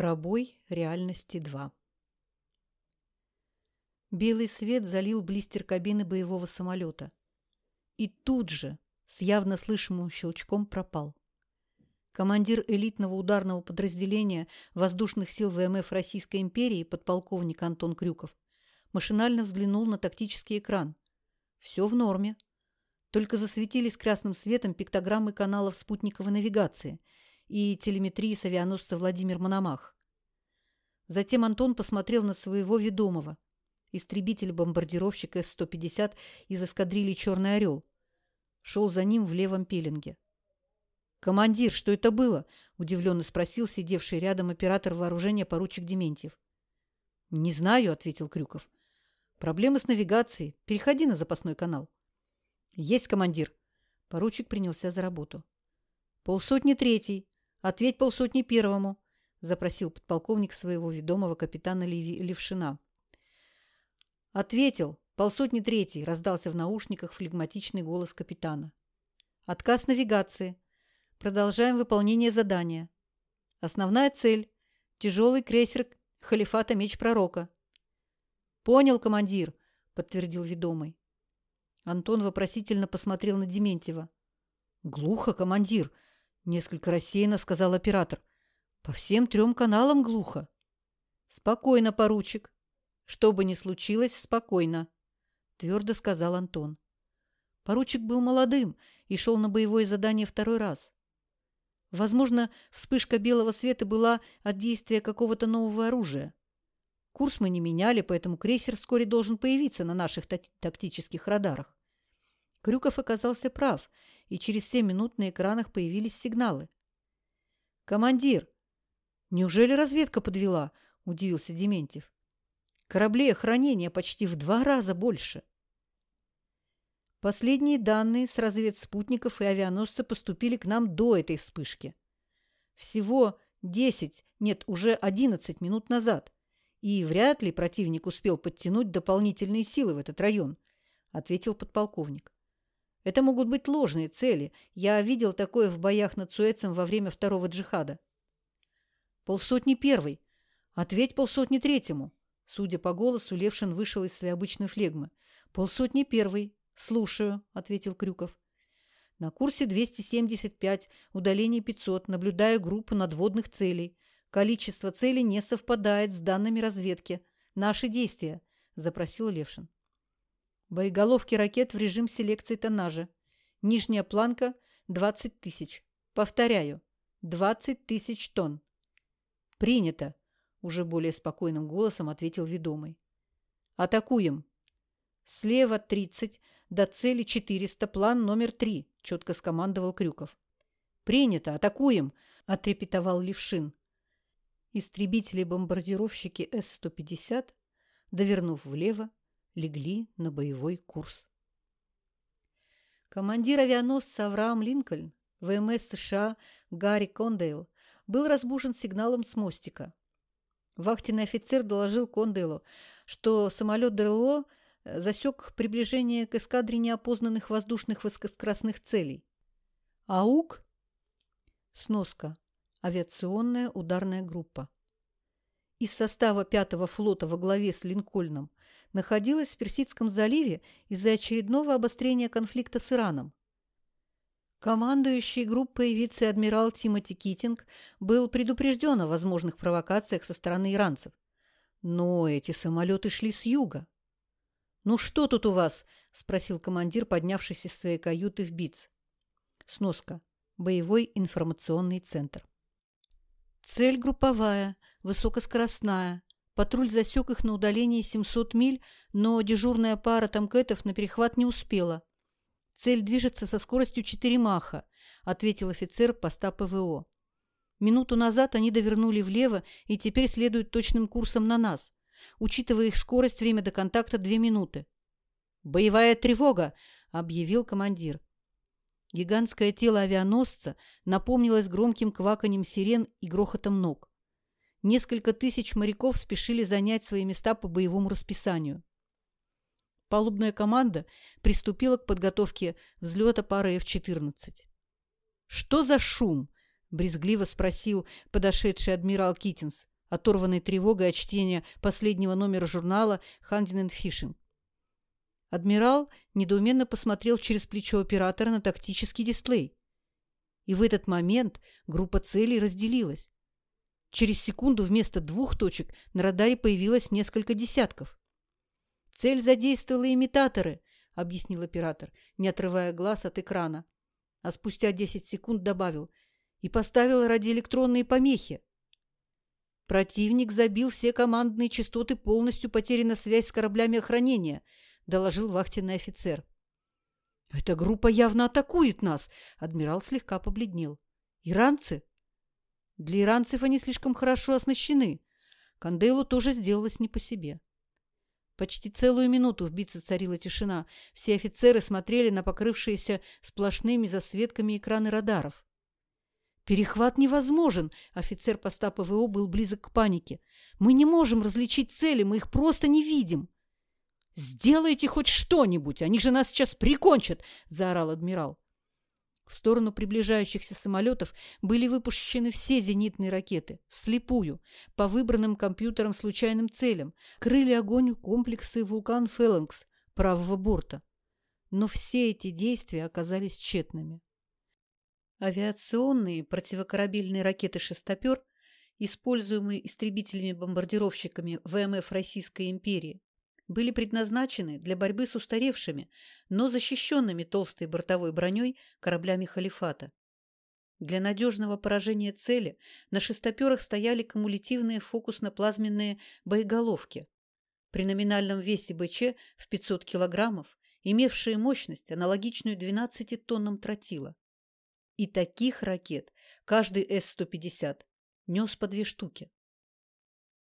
Пробой реальности 2 Белый свет залил блистер кабины боевого самолета. И тут же, с явно слышимым щелчком, пропал. Командир элитного ударного подразделения воздушных сил ВМФ Российской империи подполковник Антон Крюков машинально взглянул на тактический экран. Все в норме. Только засветились красным светом пиктограммы каналов спутниковой навигации и телеметрии с авианосца Владимир Мономах. Затем Антон посмотрел на своего ведомого, истребитель-бомбардировщик С-150 из эскадрильи «Черный орел». Шел за ним в левом пеленге. «Командир, что это было?» – удивленно спросил сидевший рядом оператор вооружения поручик Дементьев. «Не знаю», – ответил Крюков. «Проблемы с навигацией. Переходи на запасной канал». «Есть, командир!» Поручик принялся за работу. «Полсотни третий. Ответь полсотни первому», — запросил подполковник своего ведомого капитана Левшина. «Ответил. Полсотни третий», — раздался в наушниках флегматичный голос капитана. «Отказ навигации. Продолжаем выполнение задания. Основная цель — тяжелый крейсер халифата Меч Пророка». «Понял, командир», — подтвердил ведомый. Антон вопросительно посмотрел на Дементьева. «Глухо, командир!» — несколько рассеянно сказал оператор. «По всем трем каналам глухо». «Спокойно, поручик. Что бы ни случилось, спокойно», — твердо сказал Антон. Поручик был молодым и шел на боевое задание второй раз. Возможно, вспышка белого света была от действия какого-то нового оружия. Курс мы не меняли, поэтому крейсер вскоре должен появиться на наших тактических радарах. Крюков оказался прав, и через семь минут на экранах появились сигналы. «Командир! Неужели разведка подвела?» – удивился Дементьев. «Кораблей охранения почти в два раза больше». Последние данные с разведспутников и авианосца поступили к нам до этой вспышки. Всего десять, нет, уже одиннадцать минут назад – и вряд ли противник успел подтянуть дополнительные силы в этот район, ответил подполковник. Это могут быть ложные цели. Я видел такое в боях над Суэцем во время второго джихада. Полсотни первый. Ответь полсотни третьему. Судя по голосу, Левшин вышел из своей обычной флегмы. Полсотни первый. Слушаю, ответил Крюков. На курсе 275, удаление 500, наблюдаю группу надводных целей. Количество целей не совпадает с данными разведки. Наши действия, запросил Левшин. Боеголовки ракет в режим селекции тоннажа. Нижняя планка – 20 тысяч. Повторяю, 20 тысяч тонн. Принято, уже более спокойным голосом ответил ведомый. Атакуем. Слева 30, до цели 400, план номер 3, четко скомандовал Крюков. Принято, атакуем, отрепетовал Левшин. Истребители-бомбардировщики С-150, довернув влево, легли на боевой курс. Командир авианосца Авраам Линкольн, ВМС США Гарри Кондейл, был разбужен сигналом с мостика. Вахтенный офицер доложил Кондейлу, что самолет ДРЛО засек приближение к эскадре неопознанных воздушных высокоскоростных целей. АУК? Сноска. Авиационная ударная группа. Из состава пятого флота во главе с Линкольном находилась в Персидском заливе из-за очередного обострения конфликта с Ираном. Командующий группой вице-адмирал Тимоти Китинг был предупрежден о возможных провокациях со стороны иранцев. Но эти самолеты шли с юга. «Ну что тут у вас?» – спросил командир, поднявшись из своей каюты в БИЦ. Сноска. Боевой информационный центр. Цель групповая, высокоскоростная. Патруль засек их на удалении 700 миль, но дежурная пара тамкетов на перехват не успела. Цель движется со скоростью 4 маха, ответил офицер поста ПВО. Минуту назад они довернули влево и теперь следуют точным курсом на нас. Учитывая их скорость, время до контакта 2 минуты. «Боевая тревога!» – объявил командир. Гигантское тело авианосца напомнилось громким кваканьем сирен и грохотом ног. Несколько тысяч моряков спешили занять свои места по боевому расписанию. Палубная команда приступила к подготовке взлета пары F-14. «Что за шум?» – брезгливо спросил подошедший адмирал Китинс. оторванный тревогой от чтения последнего номера журнала «Хандин Фишинг». Адмирал недоуменно посмотрел через плечо оператора на тактический дисплей. И в этот момент группа целей разделилась. Через секунду вместо двух точек на радаре появилось несколько десятков. «Цель задействовала имитаторы», — объяснил оператор, не отрывая глаз от экрана. А спустя 10 секунд добавил «и поставил радиоэлектронные помехи». Противник забил все командные частоты, полностью потеряна связь с кораблями охранения, доложил вахтенный офицер. Эта группа явно атакует нас, адмирал слегка побледнел. Иранцы? Для иранцев они слишком хорошо оснащены. Канделу тоже сделалось не по себе. Почти целую минуту в битце царила тишина. Все офицеры смотрели на покрывшиеся сплошными засветками экраны радаров. «Перехват невозможен!» – офицер поста ПВО был близок к панике. «Мы не можем различить цели, мы их просто не видим!» «Сделайте хоть что-нибудь! Они же нас сейчас прикончат!» – заорал адмирал. В сторону приближающихся самолетов были выпущены все зенитные ракеты, вслепую, по выбранным компьютером случайным целям, крыли огонь комплексы «Вулкан Феллингс» правого борта. Но все эти действия оказались тщетными. Авиационные противокорабельные ракеты «Шестопер», используемые истребителями-бомбардировщиками ВМФ Российской империи, были предназначены для борьбы с устаревшими, но защищенными толстой бортовой броней кораблями халифата. Для надежного поражения цели на шестоперах стояли кумулятивные фокусно-плазменные боеголовки. При номинальном весе БЧ в 500 килограммов, имевшие мощность, аналогичную 12 тоннам тротила. И таких ракет каждый С-150 нес по две штуки.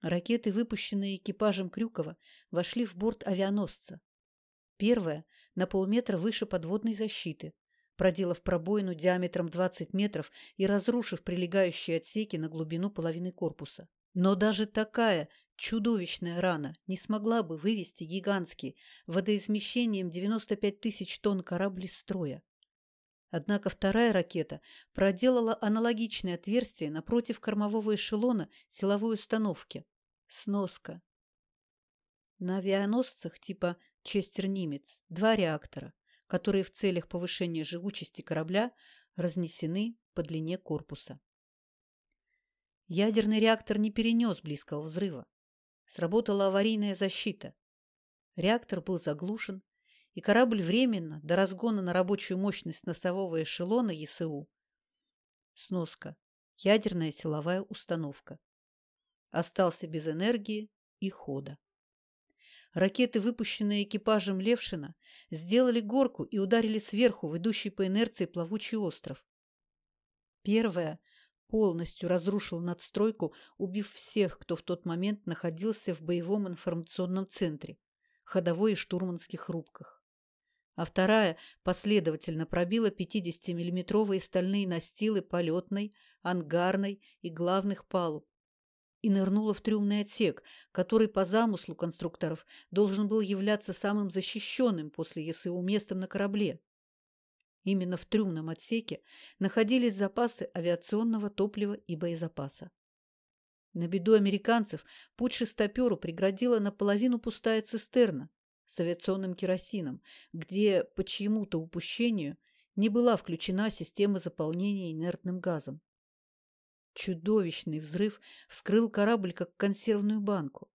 Ракеты, выпущенные экипажем Крюкова, вошли в борт авианосца. Первая – на полметра выше подводной защиты, проделав пробоину диаметром 20 метров и разрушив прилегающие отсеки на глубину половины корпуса. Но даже такая чудовищная рана не смогла бы вывести гигантский водоизмещением 95 тысяч тонн корабль из строя. Однако вторая ракета проделала аналогичное отверстие напротив кормового эшелона силовой установки. Сноска. На авианосцах типа «Честер-Нимец» два реактора, которые в целях повышения живучести корабля разнесены по длине корпуса. Ядерный реактор не перенес близкого взрыва. Сработала аварийная защита. Реактор был заглушен, и корабль временно, до разгона на рабочую мощность носового эшелона ЕСУ, сноска, ядерная силовая установка, остался без энергии и хода. Ракеты, выпущенные экипажем Левшина, сделали горку и ударили сверху в идущий по инерции плавучий остров. Первая полностью разрушила надстройку, убив всех, кто в тот момент находился в боевом информационном центре, ходовой и штурманских рубках а вторая последовательно пробила 50-миллиметровые стальные настилы полетной, ангарной и главных палуб и нырнула в трюмный отсек, который по замыслу конструкторов должен был являться самым защищенным после ЕСУ местом на корабле. Именно в трюмном отсеке находились запасы авиационного топлива и боезапаса. На беду американцев путь шестоперу преградила наполовину пустая цистерна, с авиационным керосином, где по чьему-то упущению не была включена система заполнения инертным газом. Чудовищный взрыв вскрыл корабль, как консервную банку.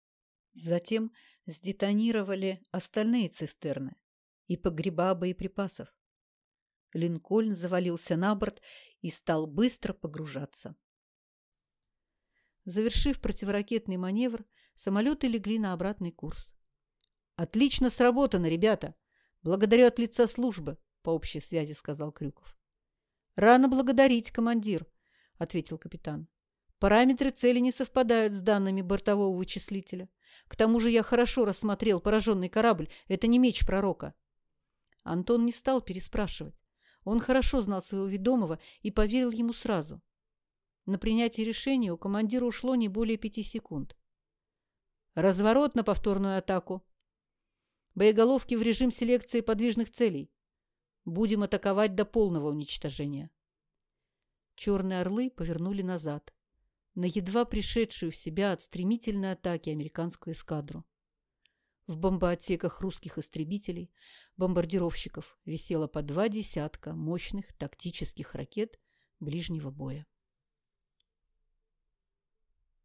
Затем сдетонировали остальные цистерны и погреба боеприпасов. Линкольн завалился на борт и стал быстро погружаться. Завершив противоракетный маневр, самолеты легли на обратный курс. Отлично сработано, ребята. Благодарю от лица службы, по общей связи сказал Крюков. Рано благодарить, командир, ответил капитан. Параметры цели не совпадают с данными бортового вычислителя. К тому же я хорошо рассмотрел пораженный корабль. Это не меч пророка. Антон не стал переспрашивать. Он хорошо знал своего ведомого и поверил ему сразу. На принятие решения у командира ушло не более пяти секунд. «Разворот на повторную атаку!» Боеголовки в режим селекции подвижных целей. Будем атаковать до полного уничтожения. Черные орлы повернули назад. на едва пришедшую в себя от стремительной атаки американскую эскадру. В бомбоотсеках русских истребителей, бомбардировщиков висело по два десятка мощных тактических ракет ближнего боя.